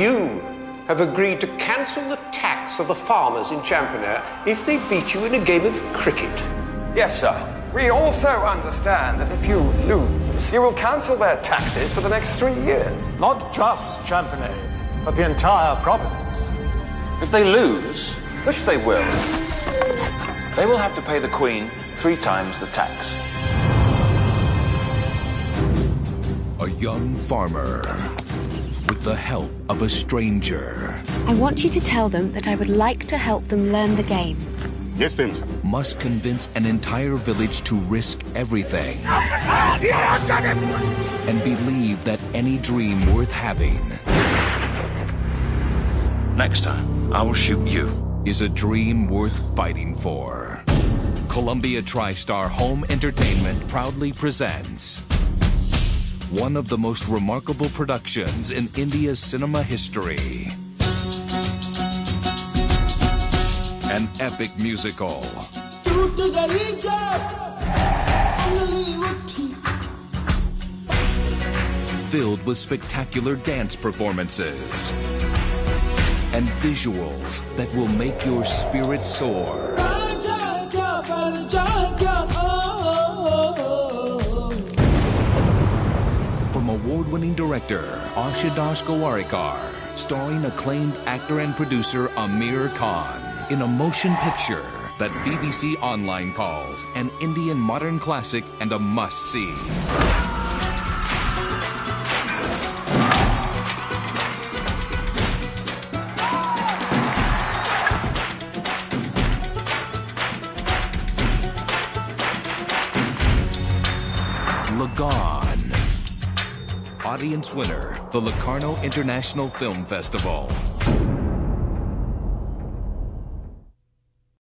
you have agreed to cancel the tax of the farmers in Champaner if they beat you in a game of cricket. Yes, sir. We also understand that if you lose, you will cancel their taxes for the next three years. Not just Champaner, but the entire province. If they lose, which they will, they will have to pay the Queen three times the tax. A young farmer with the help of a stranger I want you to tell them that I would like to help them learn the game. Yes, Bims. must convince an entire village to risk everything and believe that any dream worth having Next time, I will shoot you. is a dream worth fighting for. Columbia TriStar Home Entertainment proudly presents one of the most remarkable productions in India's cinema history. An epic musical filled with spectacular dance performances and visuals that will make your spirit soar. Director Ashutosh Gowariker, starring acclaimed actor and producer Aamir Khan, in a motion picture that BBC Online calls an Indian modern classic and a must-see. Lagaan. Audience winner, the Locarno International Film Festival.